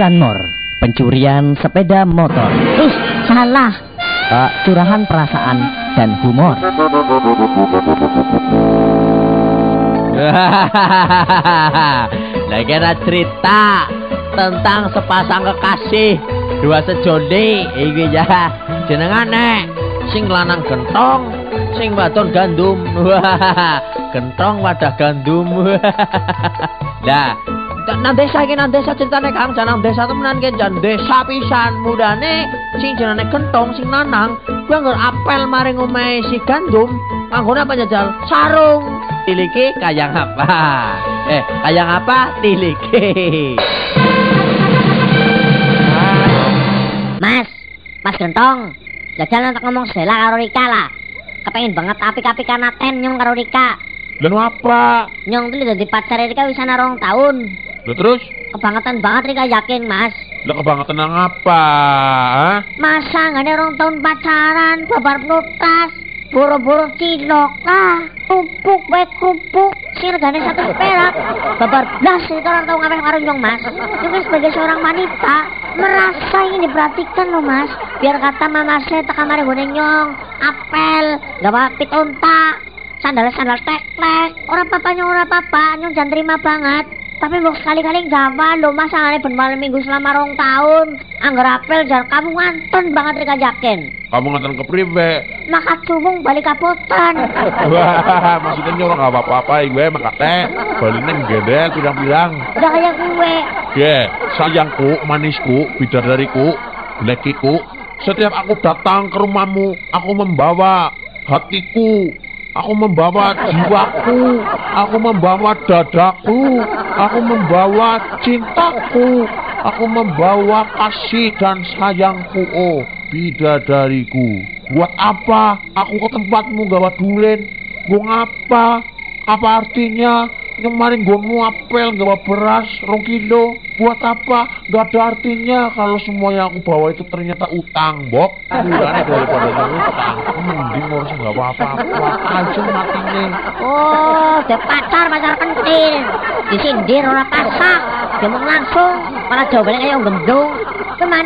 Curanmor, pencurian sepeda motor, Ih, salah. eh, curahan perasaan dan humor. Lagi ada cerita tentang sepasang kekasih dua sejoli iki ya. Jenengane sing lanang gentong sing wadon gandum. Gentong wadah gandum. Lah nang desa iki nang desa ceritane Kang janang desa temenan ki jan desa pisan mudane sing jenenge gentong sing lanang kuwi nggo apel maring omahe si gandum Anggone apa jajal? Sarung. Tiliki kayang apa? Eh, kayang apa? Tiliki. Mas, Mas Gentong. Jajal untuk ngomong Sela karo Rika lah. Kepengen banget apik-apik kanaten nyong karo Rika. Dan apa? Nyong tuh jadi pacar Rika wis ana rong tahun. Lah terus? Kebangetan banget Rika yakin, Mas. Lah kebangetan apa? Hah? Masa nggak ada rong tahun pacaran, babar nutas, boro-boro cilok lah, kerupuk, baik kerupuk, sing regane satu perak, babar blas itu orang tahu ngapain karo nyong mas. Nyong kan sebagai seorang wanita merasa ingin diperhatikan loh mas. Biar kata mama saya mari gue nyong, apel, gak apa pitunta, sandal-sandal tek-tek, orang papanya orang papa, nyong jangan terima banget. Tapi mau sekali-kali gawan loh mas angane ben malam minggu selama rong tahun. Angger apel jar kamu nganton banget Rika Jaken. Kamu ngatan ke prive? Makat sumung balik kapotan. Wah, maksudnya nyolong gak apa-apa, gue makate. Balinnya gede, bilang-bilang. Udah kayak gue. Ya, sayangku, manisku, bidadariku, lekiku. Setiap aku datang ke rumahmu, aku membawa hatiku. Aku membawa jiwaku, aku membawa dadaku, aku membawa cintaku, aku membawa kasih dan sayangku, oh bidadariku. Buat apa aku ke tempatmu gawa dulen? Gue ngapa? Apa artinya? Kemarin gue mau apel gawa beras rong kilo. Buat apa? Gak ada artinya kalau semua yang aku bawa itu ternyata utang, Bok. Bukannya daripada utang. Mending ngurus gak apa-apa. Aja matinya. Oh, dia pacar pacar kentil. Disindir orang pasak. Dia mau langsung malah jawabannya kayak gendung. Ke mana?